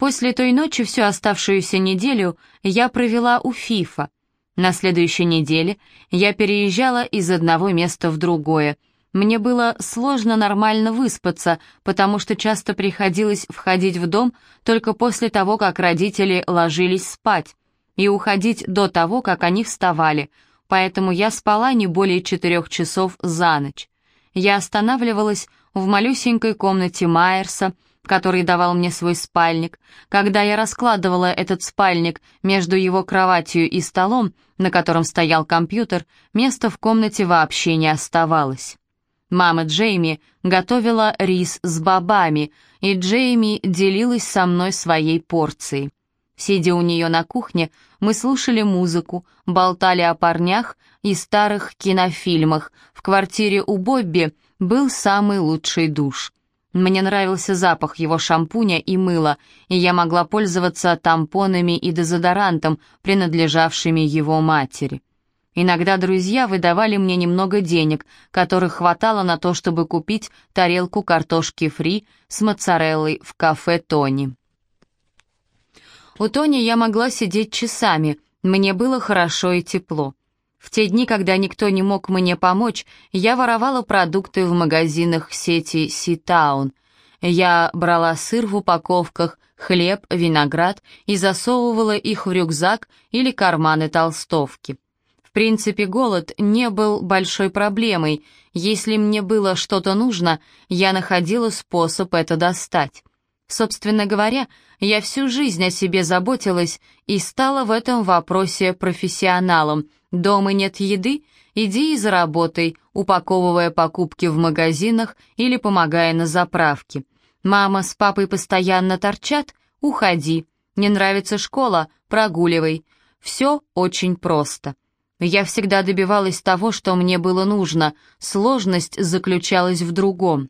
После той ночи всю оставшуюся неделю я провела у Фифа. На следующей неделе я переезжала из одного места в другое. Мне было сложно нормально выспаться, потому что часто приходилось входить в дом только после того, как родители ложились спать, и уходить до того, как они вставали, поэтому я спала не более четырех часов за ночь. Я останавливалась в малюсенькой комнате Майерса, который давал мне свой спальник. Когда я раскладывала этот спальник между его кроватью и столом, на котором стоял компьютер, места в комнате вообще не оставалось. Мама Джейми готовила рис с бобами, и Джейми делилась со мной своей порцией. Сидя у нее на кухне, мы слушали музыку, болтали о парнях и старых кинофильмах. В квартире у Бобби был самый лучший душ. Мне нравился запах его шампуня и мыла, и я могла пользоваться тампонами и дезодорантом, принадлежавшими его матери. Иногда друзья выдавали мне немного денег, которых хватало на то, чтобы купить тарелку картошки фри с моцареллой в кафе «Тони». У Тони я могла сидеть часами, мне было хорошо и тепло. В те дни, когда никто не мог мне помочь, я воровала продукты в магазинах сети Ситаун. Я брала сыр в упаковках, хлеб, виноград и засовывала их в рюкзак или карманы толстовки. В принципе, голод не был большой проблемой. Если мне было что-то нужно, я находила способ это достать. Собственно говоря, я всю жизнь о себе заботилась и стала в этом вопросе профессионалом. Дома нет еды? Иди и заработай, упаковывая покупки в магазинах или помогая на заправке. Мама с папой постоянно торчат? Уходи. Не нравится школа? Прогуливай. Все очень просто. Я всегда добивалась того, что мне было нужно, сложность заключалась в другом.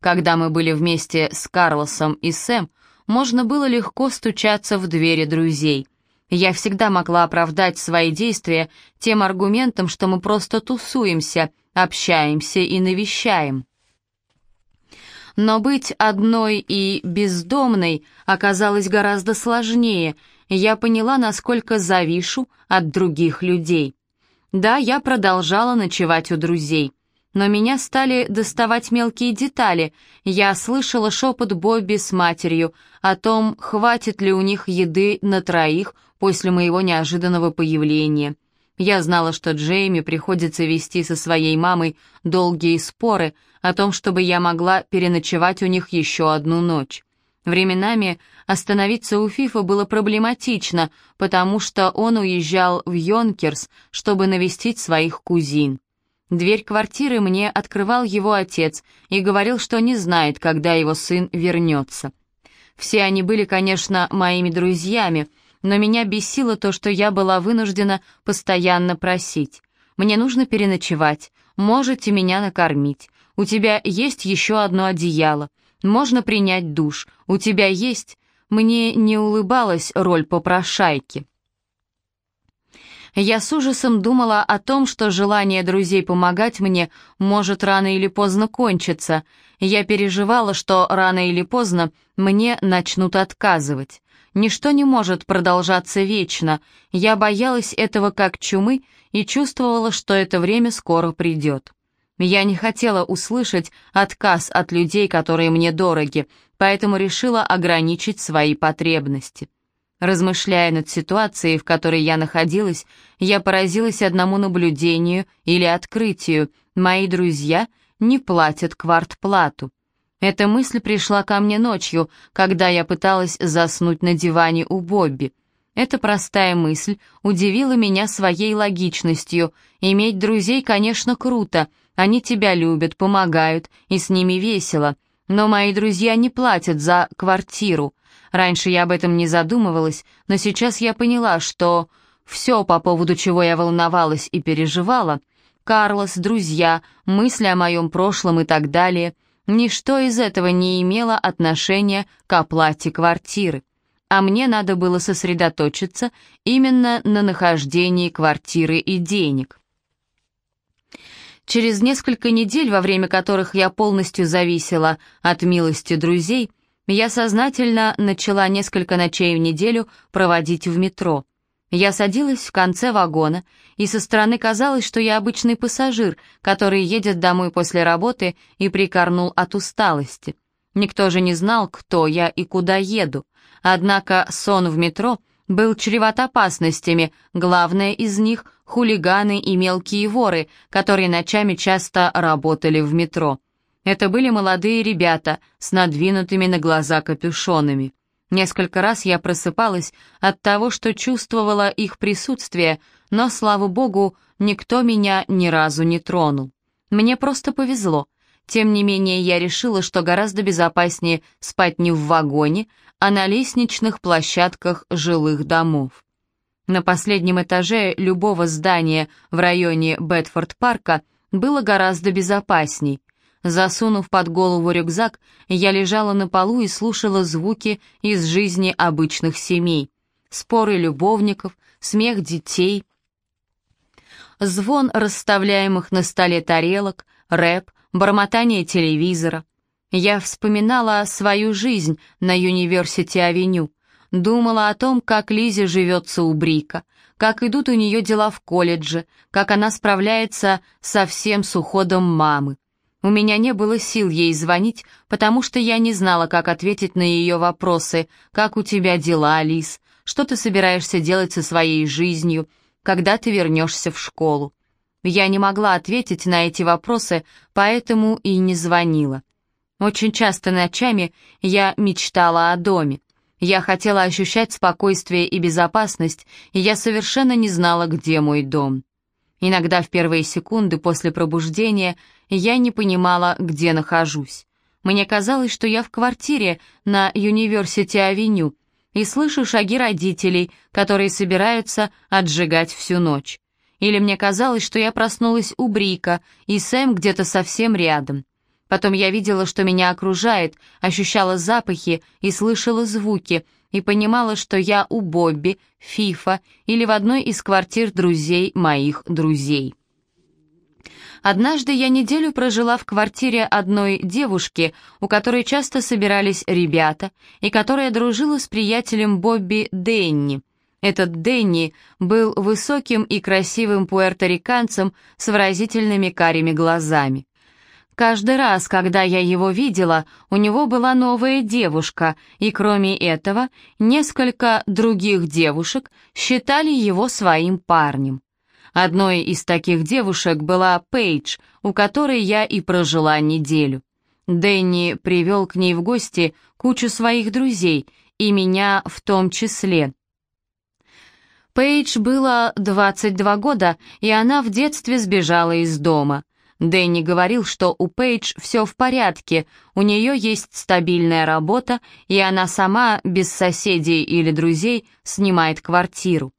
Когда мы были вместе с Карлосом и Сэм, можно было легко стучаться в двери друзей. Я всегда могла оправдать свои действия тем аргументом, что мы просто тусуемся, общаемся и навещаем. Но быть одной и бездомной оказалось гораздо сложнее. Я поняла, насколько завишу от других людей. Да, я продолжала ночевать у друзей но меня стали доставать мелкие детали. Я слышала шепот Бобби с матерью о том, хватит ли у них еды на троих после моего неожиданного появления. Я знала, что Джейми приходится вести со своей мамой долгие споры о том, чтобы я могла переночевать у них еще одну ночь. Временами остановиться у Фифа было проблематично, потому что он уезжал в Йонкерс, чтобы навестить своих кузин. Дверь квартиры мне открывал его отец и говорил, что не знает, когда его сын вернется. Все они были, конечно, моими друзьями, но меня бесило то, что я была вынуждена постоянно просить. «Мне нужно переночевать, можете меня накормить, у тебя есть еще одно одеяло, можно принять душ, у тебя есть...» Мне не улыбалась роль попрошайки. Я с ужасом думала о том, что желание друзей помогать мне может рано или поздно кончиться. Я переживала, что рано или поздно мне начнут отказывать. Ничто не может продолжаться вечно. Я боялась этого как чумы и чувствовала, что это время скоро придет. Я не хотела услышать отказ от людей, которые мне дороги, поэтому решила ограничить свои потребности. Размышляя над ситуацией, в которой я находилась, я поразилась одному наблюдению или открытию. Мои друзья не платят квартплату. Эта мысль пришла ко мне ночью, когда я пыталась заснуть на диване у Бобби. Эта простая мысль удивила меня своей логичностью. Иметь друзей, конечно, круто. Они тебя любят, помогают, и с ними весело. Но мои друзья не платят за квартиру. Раньше я об этом не задумывалась, но сейчас я поняла, что все, по поводу чего я волновалась и переживала, Карлос, друзья, мысли о моем прошлом и так далее, ничто из этого не имело отношения к оплате квартиры. А мне надо было сосредоточиться именно на нахождении квартиры и денег. Через несколько недель, во время которых я полностью зависела от милости друзей, Я сознательно начала несколько ночей в неделю проводить в метро. Я садилась в конце вагона, и со стороны казалось, что я обычный пассажир, который едет домой после работы и прикорнул от усталости. Никто же не знал, кто я и куда еду. Однако сон в метро был чреват опасностями, главное из них — хулиганы и мелкие воры, которые ночами часто работали в метро. Это были молодые ребята с надвинутыми на глаза капюшонами. Несколько раз я просыпалась от того, что чувствовала их присутствие, но, слава богу, никто меня ни разу не тронул. Мне просто повезло. Тем не менее, я решила, что гораздо безопаснее спать не в вагоне, а на лестничных площадках жилых домов. На последнем этаже любого здания в районе Бетфорд-парка было гораздо безопасней. Засунув под голову рюкзак, я лежала на полу и слушала звуки из жизни обычных семей. Споры любовников, смех детей, звон расставляемых на столе тарелок, рэп, бормотание телевизора. Я вспоминала свою жизнь на Юниверсити-авеню, думала о том, как Лизе живется у Брика, как идут у нее дела в колледже, как она справляется со всем с уходом мамы. У меня не было сил ей звонить, потому что я не знала, как ответить на ее вопросы. «Как у тебя дела, Алис? Что ты собираешься делать со своей жизнью? Когда ты вернешься в школу?» Я не могла ответить на эти вопросы, поэтому и не звонила. Очень часто ночами я мечтала о доме. Я хотела ощущать спокойствие и безопасность, и я совершенно не знала, где мой дом. Иногда в первые секунды после пробуждения я не понимала, где нахожусь. Мне казалось, что я в квартире на Юниверсити-авеню и слышу шаги родителей, которые собираются отжигать всю ночь. Или мне казалось, что я проснулась у Брика, и Сэм где-то совсем рядом. Потом я видела, что меня окружает, ощущала запахи и слышала звуки, и понимала, что я у Бобби, Фифа или в одной из квартир друзей моих друзей. Однажды я неделю прожила в квартире одной девушки, у которой часто собирались ребята, и которая дружила с приятелем Бобби Дэнни. Этот Дэнни был высоким и красивым пуэрториканцем с выразительными карими глазами. Каждый раз, когда я его видела, у него была новая девушка, и кроме этого, несколько других девушек считали его своим парнем. Одной из таких девушек была Пейдж, у которой я и прожила неделю. Дэнни привел к ней в гости кучу своих друзей, и меня в том числе. Пейдж было 22 года, и она в детстве сбежала из дома. Дэнни говорил, что у Пейдж все в порядке, у нее есть стабильная работа, и она сама, без соседей или друзей, снимает квартиру.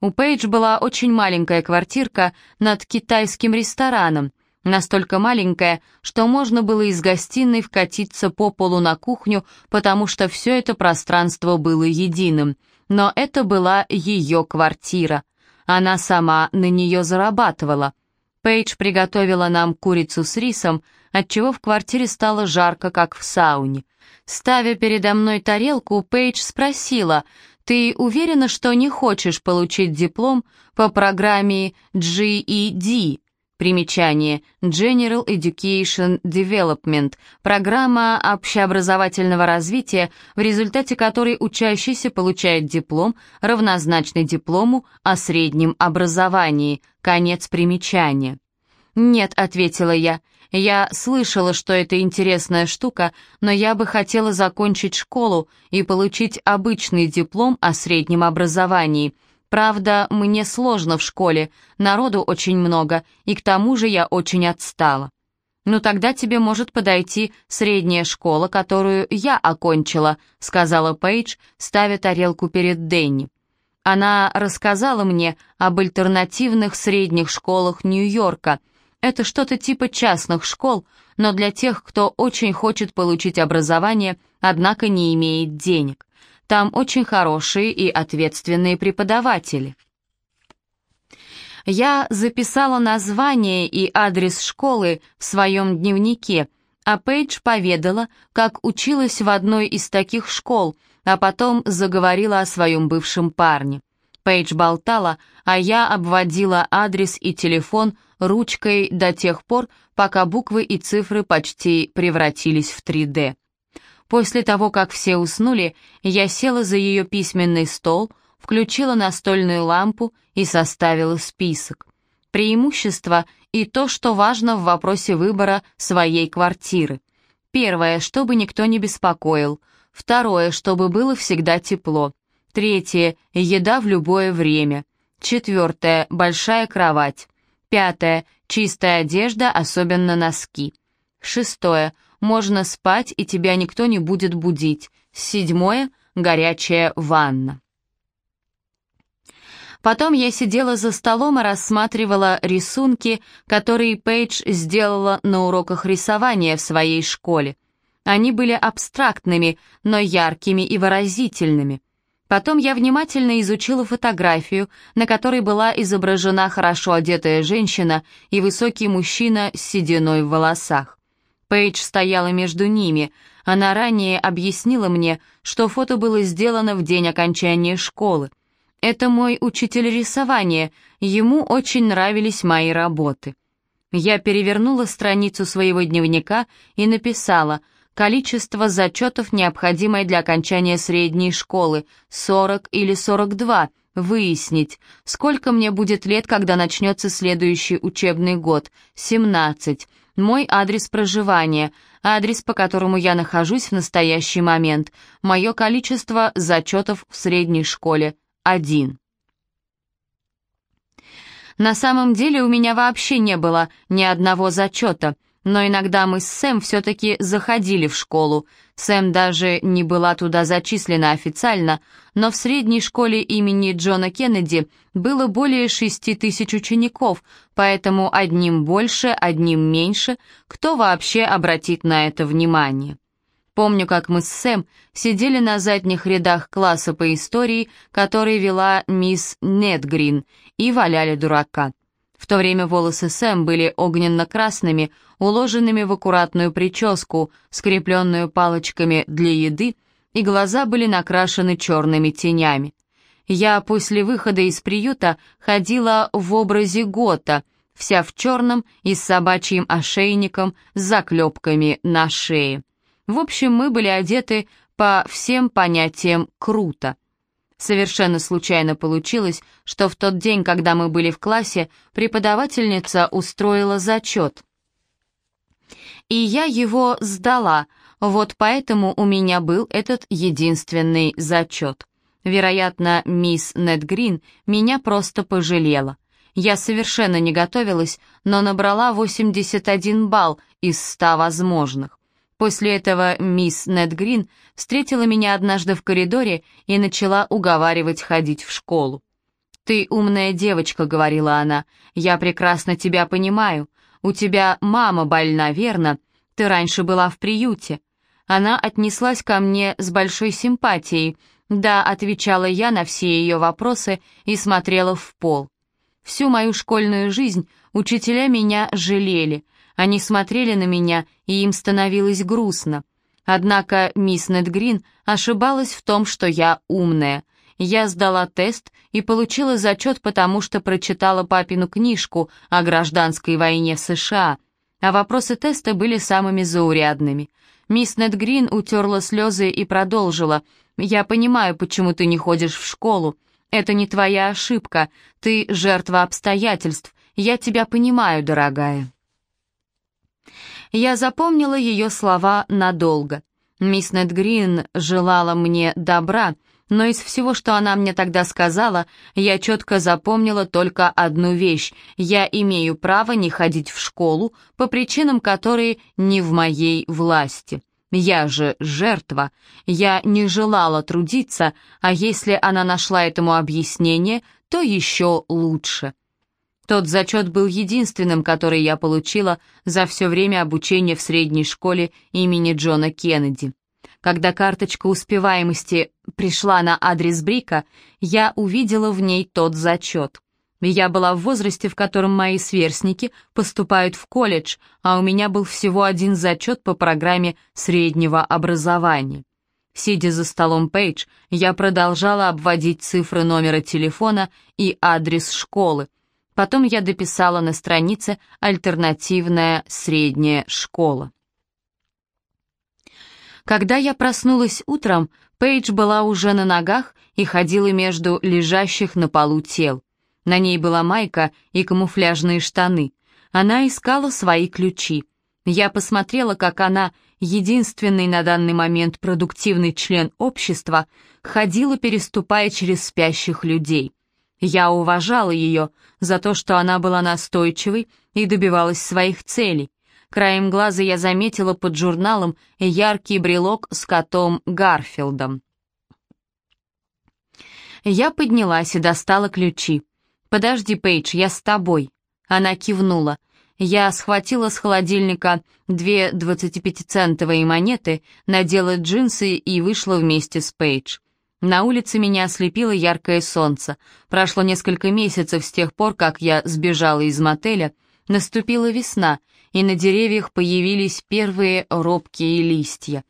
У Пейдж была очень маленькая квартирка над китайским рестораном, настолько маленькая, что можно было из гостиной вкатиться по полу на кухню, потому что все это пространство было единым. Но это была ее квартира. Она сама на нее зарабатывала — Пейдж приготовила нам курицу с рисом, отчего в квартире стало жарко, как в сауне. Ставя передо мной тарелку, Пейдж спросила, «Ты уверена, что не хочешь получить диплом по программе GED?» Примечание. General Education Development. Программа общеобразовательного развития, в результате которой учащийся получает диплом, равнозначный диплому о среднем образовании. Конец примечания. «Нет», — ответила я. «Я слышала, что это интересная штука, но я бы хотела закончить школу и получить обычный диплом о среднем образовании. Правда, мне сложно в школе, народу очень много, и к тому же я очень отстала. «Ну тогда тебе может подойти средняя школа, которую я окончила», сказала Пейдж, ставя тарелку перед Дэнни. Она рассказала мне об альтернативных средних школах Нью-Йорка. Это что-то типа частных школ, но для тех, кто очень хочет получить образование, однако не имеет денег. Там очень хорошие и ответственные преподаватели. Я записала название и адрес школы в своем дневнике, а Пейдж поведала, как училась в одной из таких школ, а потом заговорила о своем бывшем парне. Пейдж болтала, а я обводила адрес и телефон ручкой до тех пор, пока буквы и цифры почти превратились в 3D. После того, как все уснули, я села за ее письменный стол, включила настольную лампу и составила список. Преимущества и то, что важно в вопросе выбора своей квартиры. Первое, чтобы никто не беспокоил. Второе, чтобы было всегда тепло. Третье, еда в любое время. Четвертое, большая кровать. Пятое, чистая одежда, особенно носки. Шестое, можно спать, и тебя никто не будет будить. Седьмое, горячая ванна. Потом я сидела за столом и рассматривала рисунки, которые Пейдж сделала на уроках рисования в своей школе. Они были абстрактными, но яркими и выразительными. Потом я внимательно изучила фотографию, на которой была изображена хорошо одетая женщина и высокий мужчина с сединой в волосах. Пейдж стояла между ними. Она ранее объяснила мне, что фото было сделано в день окончания школы. Это мой учитель рисования, ему очень нравились мои работы. Я перевернула страницу своего дневника и написала «Количество зачетов, необходимое для окончания средней школы, 40 или 42, выяснить, сколько мне будет лет, когда начнется следующий учебный год, 17, мой адрес проживания, адрес, по которому я нахожусь в настоящий момент, мое количество зачетов в средней школе, один. На самом деле у меня вообще не было ни одного зачета, но иногда мы с Сэм все-таки заходили в школу. Сэм даже не была туда зачислена официально, но в средней школе имени Джона Кеннеди было более шести тысяч учеников, поэтому одним больше, одним меньше, кто вообще обратит на это внимание. Помню, как мы с Сэм сидели на задних рядах класса по истории, который вела мисс Нетгрин, и валяли дурака. В то время волосы Сэм были огненно-красными, уложенными в аккуратную прическу, скрепленную палочками для еды, и глаза были накрашены черными тенями. Я после выхода из приюта ходила в образе Гота, вся в черном и с собачьим ошейником с заклепками на шее. В общем, мы были одеты по всем понятиям «круто». Совершенно случайно получилось, что в тот день, когда мы были в классе, преподавательница устроила зачет. И я его сдала, вот поэтому у меня был этот единственный зачет. Вероятно, мисс Нед Грин меня просто пожалела. Я совершенно не готовилась, но набрала 81 балл из 100 возможных. После этого мисс Нед Грин встретила меня однажды в коридоре и начала уговаривать ходить в школу. «Ты умная девочка», — говорила она, — «я прекрасно тебя понимаю. У тебя мама больна, верно? Ты раньше была в приюте». Она отнеслась ко мне с большой симпатией. «Да», — отвечала я на все ее вопросы и смотрела в пол. Всю мою школьную жизнь учителя меня жалели, они смотрели на меня, и им становилось грустно. Однако мисс Нетгрин ошибалась в том, что я умная. Я сдала тест и получила зачет, потому что прочитала папину книжку о гражданской войне в США, а вопросы теста были самыми заурядными. Мисс Нетгрин утерла слезы и продолжила. «Я понимаю, почему ты не ходишь в школу. Это не твоя ошибка. Ты жертва обстоятельств. Я тебя понимаю, дорогая». Я запомнила ее слова надолго. Мисс Нед Грин желала мне добра, но из всего, что она мне тогда сказала, я четко запомнила только одну вещь. Я имею право не ходить в школу по причинам, которые не в моей власти. Я же жертва. Я не желала трудиться, а если она нашла этому объяснение, то еще лучше. Тот зачет был единственным, который я получила за все время обучения в средней школе имени Джона Кеннеди. Когда карточка успеваемости пришла на адрес Брика, я увидела в ней тот зачет. Я была в возрасте, в котором мои сверстники поступают в колледж, а у меня был всего один зачет по программе среднего образования. Сидя за столом Пейдж, я продолжала обводить цифры номера телефона и адрес школы. Потом я дописала на странице «Альтернативная средняя школа». Когда я проснулась утром, Пейдж была уже на ногах и ходила между лежащих на полу тел. На ней была майка и камуфляжные штаны. Она искала свои ключи. Я посмотрела, как она, единственный на данный момент продуктивный член общества, ходила, переступая через спящих людей. Я уважала ее за то, что она была настойчивой и добивалась своих целей. Краем глаза я заметила под журналом яркий брелок с котом Гарфилдом. Я поднялась и достала ключи. «Подожди, Пейдж, я с тобой». Она кивнула. Я схватила с холодильника две 25-центовые монеты, надела джинсы и вышла вместе с Пейдж. На улице меня ослепило яркое солнце. Прошло несколько месяцев с тех пор, как я сбежала из мотеля. Наступила весна, и на деревьях появились первые робкие листья.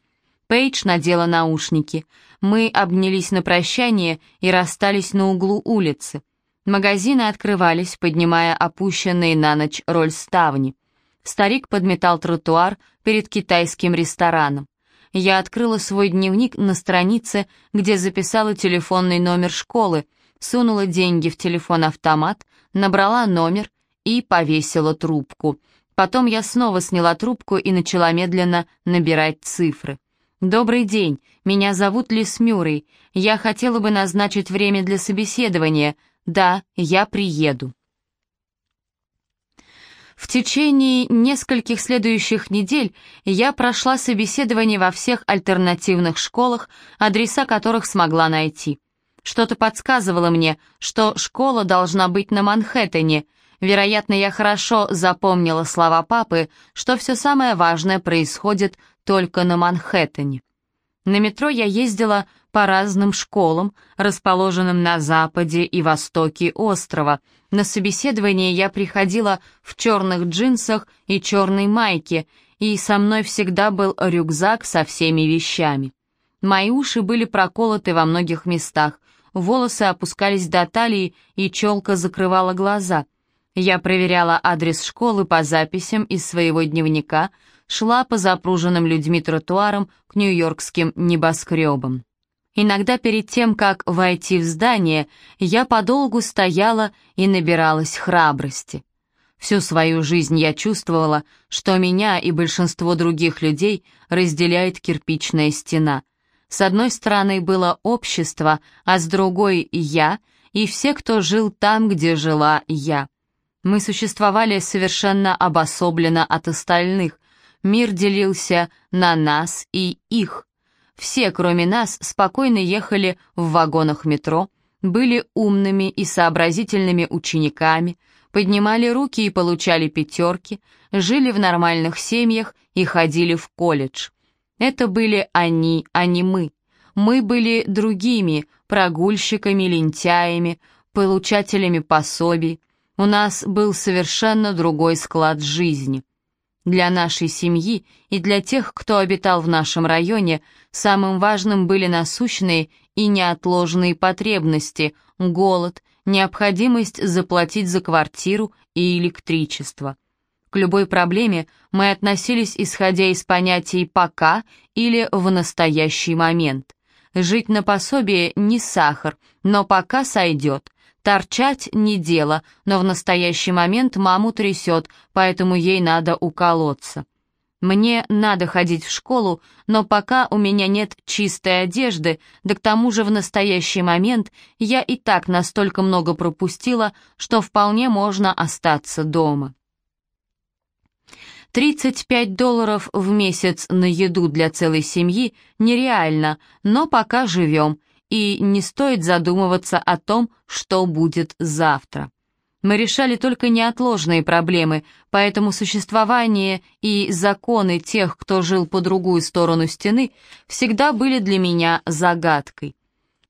Пейдж надела наушники. Мы обнялись на прощание и расстались на углу улицы. Магазины открывались, поднимая опущенные на ночь роль ставни. Старик подметал тротуар перед китайским рестораном. Я открыла свой дневник на странице, где записала телефонный номер школы, сунула деньги в телефон-автомат, набрала номер и повесила трубку. Потом я снова сняла трубку и начала медленно набирать цифры. «Добрый день, меня зовут Лис Мюррей. Я хотела бы назначить время для собеседования. Да, я приеду. В течение нескольких следующих недель я прошла собеседование во всех альтернативных школах, адреса которых смогла найти. Что-то подсказывало мне, что школа должна быть на Манхэттене. Вероятно, я хорошо запомнила слова папы, что все самое важное происходит только на Манхэттене. На метро я ездила по разным школам, расположенным на западе и востоке острова. На собеседование я приходила в черных джинсах и черной майке, и со мной всегда был рюкзак со всеми вещами. Мои уши были проколоты во многих местах, волосы опускались до талии, и челка закрывала глаза. Я проверяла адрес школы по записям из своего дневника — шла по запруженным людьми тротуарам к нью-йоркским небоскребам. Иногда перед тем, как войти в здание, я подолгу стояла и набиралась храбрости. Всю свою жизнь я чувствовала, что меня и большинство других людей разделяет кирпичная стена. С одной стороны было общество, а с другой — я и все, кто жил там, где жила я. Мы существовали совершенно обособленно от остальных, Мир делился на нас и их. Все, кроме нас, спокойно ехали в вагонах метро, были умными и сообразительными учениками, поднимали руки и получали пятерки, жили в нормальных семьях и ходили в колледж. Это были они, а не мы. Мы были другими, прогульщиками, лентяями, получателями пособий. У нас был совершенно другой склад жизни. Для нашей семьи и для тех, кто обитал в нашем районе, самым важным были насущные и неотложные потребности, голод, необходимость заплатить за квартиру и электричество. К любой проблеме мы относились исходя из понятий «пока» или «в настоящий момент». Жить на пособие не сахар, но пока сойдет. Торчать не дело, но в настоящий момент маму трясет, поэтому ей надо уколоться. Мне надо ходить в школу, но пока у меня нет чистой одежды, да к тому же в настоящий момент я и так настолько много пропустила, что вполне можно остаться дома. 35 долларов в месяц на еду для целой семьи нереально, но пока живем, и не стоит задумываться о том, что будет завтра. Мы решали только неотложные проблемы, поэтому существование и законы тех, кто жил по другую сторону стены, всегда были для меня загадкой.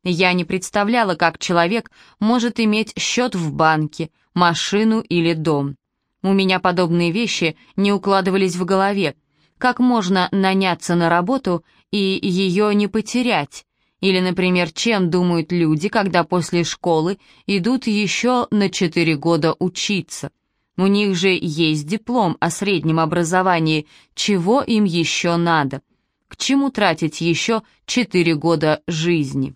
Я не представляла, как человек может иметь счет в банке, машину или дом. У меня подобные вещи не укладывались в голове. Как можно наняться на работу и ее не потерять? Или, например, чем думают люди, когда после школы идут еще на 4 года учиться? У них же есть диплом о среднем образовании, чего им еще надо? К чему тратить еще 4 года жизни?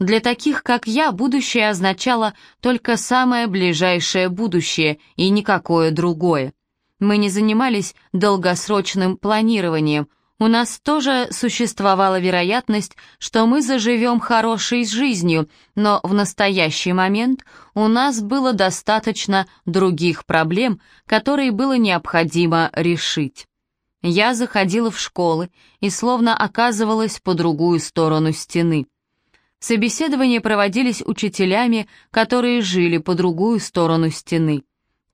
Для таких, как я, будущее означало только самое ближайшее будущее и никакое другое. Мы не занимались долгосрочным планированием, у нас тоже существовала вероятность, что мы заживем хорошей жизнью, но в настоящий момент у нас было достаточно других проблем, которые было необходимо решить. Я заходила в школы и словно оказывалась по другую сторону стены. Собеседования проводились учителями, которые жили по другую сторону стены.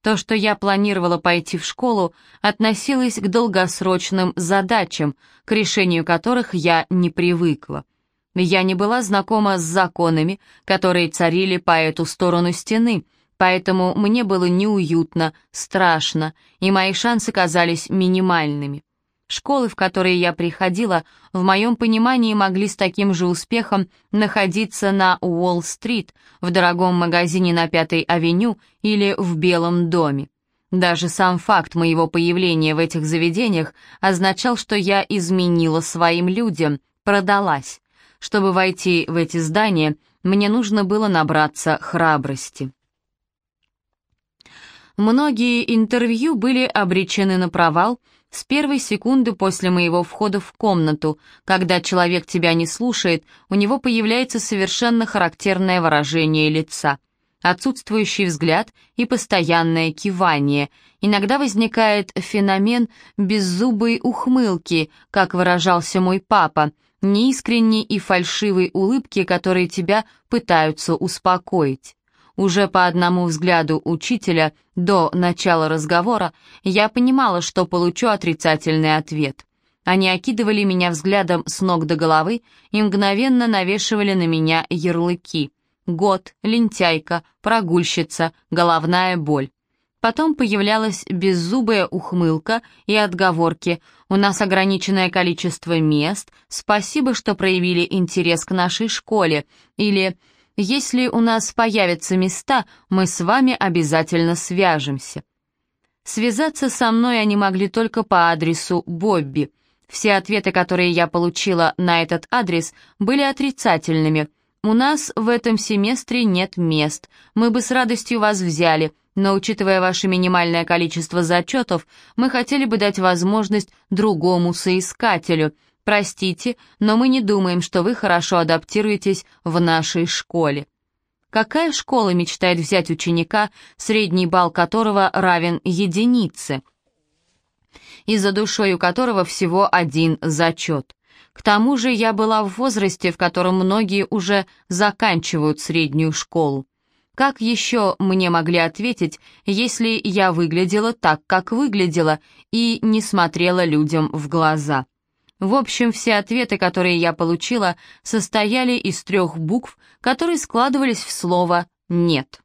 То, что я планировала пойти в школу, относилось к долгосрочным задачам, к решению которых я не привыкла. Я не была знакома с законами, которые царили по эту сторону стены, поэтому мне было неуютно, страшно, и мои шансы казались минимальными. Школы, в которые я приходила, в моем понимании могли с таким же успехом находиться на Уолл-стрит, в дорогом магазине на Пятой авеню или в Белом доме. Даже сам факт моего появления в этих заведениях означал, что я изменила своим людям, продалась. Чтобы войти в эти здания, мне нужно было набраться храбрости. Многие интервью были обречены на провал, с первой секунды после моего входа в комнату, когда человек тебя не слушает, у него появляется совершенно характерное выражение лица. Отсутствующий взгляд и постоянное кивание. Иногда возникает феномен беззубой ухмылки, как выражался мой папа, неискренней и фальшивой улыбки, которые тебя пытаются успокоить. Уже по одному взгляду учителя до начала разговора я понимала, что получу отрицательный ответ. Они окидывали меня взглядом с ног до головы и мгновенно навешивали на меня ярлыки. Год, лентяйка, прогульщица, головная боль. Потом появлялась беззубая ухмылка и отговорки. «У нас ограниченное количество мест. Спасибо, что проявили интерес к нашей школе». Или если у нас появятся места, мы с вами обязательно свяжемся. Связаться со мной они могли только по адресу Бобби. Все ответы, которые я получила на этот адрес, были отрицательными. У нас в этом семестре нет мест. Мы бы с радостью вас взяли, но учитывая ваше минимальное количество зачетов, мы хотели бы дать возможность другому соискателю. Простите, но мы не думаем, что вы хорошо адаптируетесь в нашей школе. Какая школа мечтает взять ученика, средний балл которого равен единице, и за душой у которого всего один зачет? К тому же я была в возрасте, в котором многие уже заканчивают среднюю школу. Как еще мне могли ответить, если я выглядела так, как выглядела, и не смотрела людям в глаза? В общем, все ответы, которые я получила, состояли из трех букв, которые складывались в слово «нет».